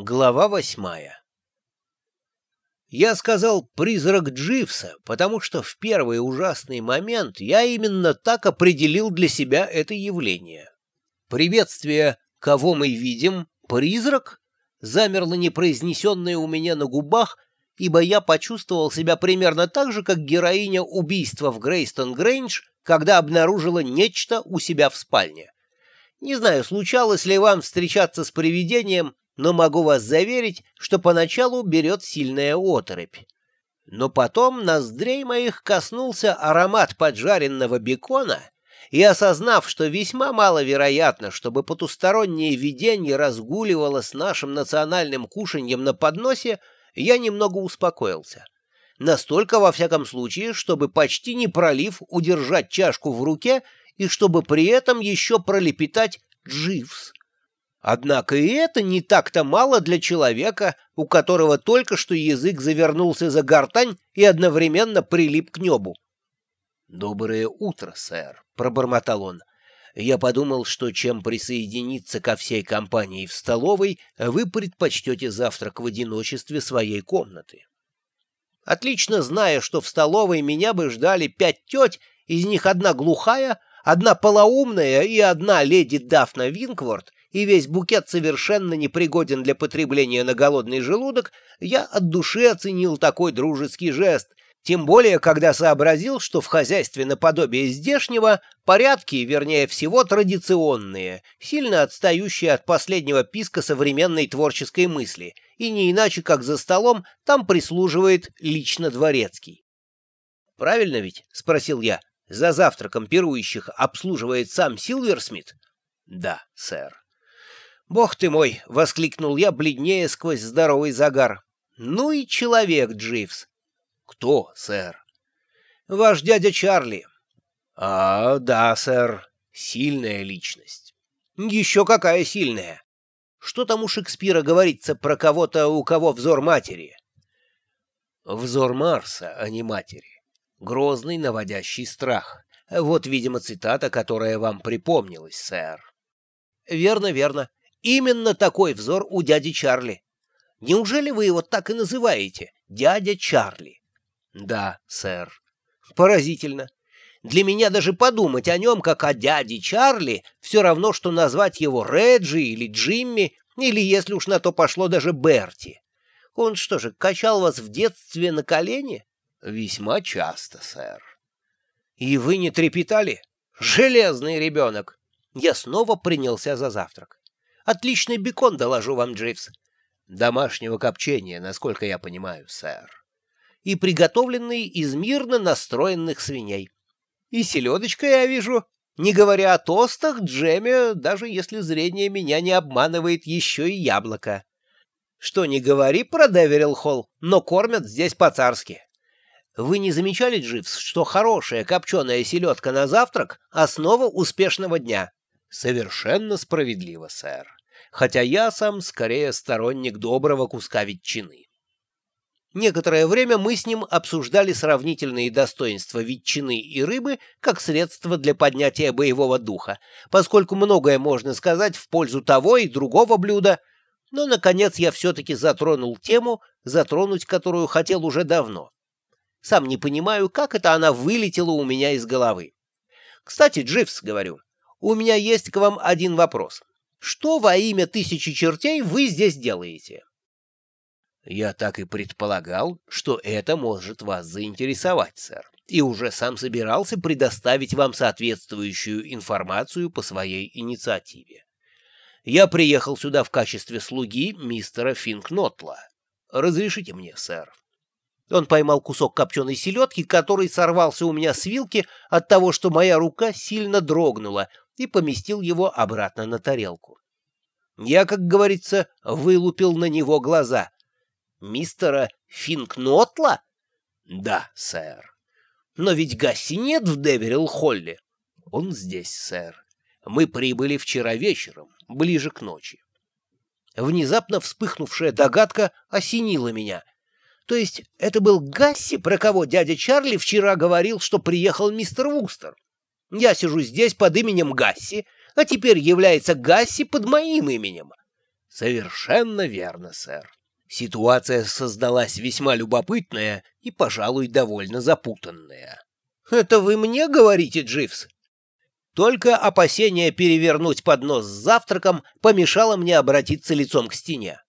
Глава восьмая Я сказал «призрак Дживса», потому что в первый ужасный момент я именно так определил для себя это явление. Приветствие «Кого мы видим? Призрак?» замерло непроизнесенное у меня на губах, ибо я почувствовал себя примерно так же, как героиня убийства в Грейстон Грейндж, когда обнаружила нечто у себя в спальне. Не знаю, случалось ли вам встречаться с привидением, но могу вас заверить, что поначалу берет сильная оторопь. Но потом ноздрей моих коснулся аромат поджаренного бекона, и, осознав, что весьма маловероятно, чтобы потустороннее видение разгуливало с нашим национальным кушаньем на подносе, я немного успокоился. Настолько, во всяком случае, чтобы почти не пролив удержать чашку в руке и чтобы при этом еще пролепетать «Дживс». Однако и это не так-то мало для человека, у которого только что язык завернулся за гортань и одновременно прилип к небу. «Доброе утро, сэр», — пробормотал он. «Я подумал, что чем присоединиться ко всей компании в столовой, вы предпочтете завтрак в одиночестве своей комнаты». Отлично зная, что в столовой меня бы ждали пять теть, из них одна глухая, одна полоумная и одна леди Дафна Винкворт, и весь букет совершенно непригоден для потребления на голодный желудок, я от души оценил такой дружеский жест, тем более, когда сообразил, что в хозяйстве наподобие здешнего порядки, вернее всего, традиционные, сильно отстающие от последнего писка современной творческой мысли, и не иначе, как за столом, там прислуживает лично дворецкий. «Правильно ведь?» — спросил я. «За завтраком пирующих обслуживает сам Силверсмит?» «Да, сэр». «Бог ты мой!» — воскликнул я, бледнее сквозь здоровый загар. «Ну и человек, Дживс!» «Кто, сэр?» «Ваш дядя Чарли». «А, да, сэр. Сильная личность». «Еще какая сильная!» «Что там у Шекспира говорится про кого-то, у кого взор матери?» «Взор Марса, а не матери. Грозный, наводящий страх. Вот, видимо, цитата, которая вам припомнилась, сэр». «Верно, верно. Именно такой взор у дяди Чарли. Неужели вы его так и называете? Дядя Чарли. Да, сэр. Поразительно. Для меня даже подумать о нем, как о дяде Чарли, все равно, что назвать его Реджи или Джимми, или, если уж на то пошло, даже Берти. Он что же, качал вас в детстве на колени? Весьма часто, сэр. И вы не трепетали? Железный ребенок. Я снова принялся за завтрак. Отличный бекон, доложу вам, Дживс. Домашнего копчения, насколько я понимаю, сэр. И приготовленный из мирно настроенных свиней. И селедочка, я вижу, не говоря о тостах, джеме, даже если зрение меня не обманывает, еще и яблоко. Что не говори про Деверилл Холл, но кормят здесь по-царски. Вы не замечали, Дживс, что хорошая копченая селедка на завтрак — основа успешного дня? Совершенно справедливо, сэр хотя я сам скорее сторонник доброго куска ветчины. Некоторое время мы с ним обсуждали сравнительные достоинства ветчины и рыбы как средство для поднятия боевого духа, поскольку многое можно сказать в пользу того и другого блюда, но, наконец, я все-таки затронул тему, затронуть которую хотел уже давно. Сам не понимаю, как это она вылетела у меня из головы. Кстати, Дживс, говорю, у меня есть к вам один вопрос. Что во имя тысячи чертей вы здесь делаете? Я так и предполагал, что это может вас заинтересовать, сэр, и уже сам собирался предоставить вам соответствующую информацию по своей инициативе. Я приехал сюда в качестве слуги мистера Финкнотла. Разрешите мне, сэр. Он поймал кусок копченой селедки, который сорвался у меня с вилки от того, что моя рука сильно дрогнула, и поместил его обратно на тарелку. Я, как говорится, вылупил на него глаза. «Мистера Финкнотла?» «Да, сэр». «Но ведь Гасси нет в Деверилл-Холле». «Он здесь, сэр. Мы прибыли вчера вечером, ближе к ночи». Внезапно вспыхнувшая догадка осенила меня. То есть это был Гасси, про кого дядя Чарли вчера говорил, что приехал мистер Вустер? Я сижу здесь под именем Гасси, а теперь является Гасси под моим именем. Совершенно верно, сэр. Ситуация создалась весьма любопытная и, пожалуй, довольно запутанная. Это вы мне говорите, Дживс? Только опасение перевернуть поднос с завтраком помешало мне обратиться лицом к стене.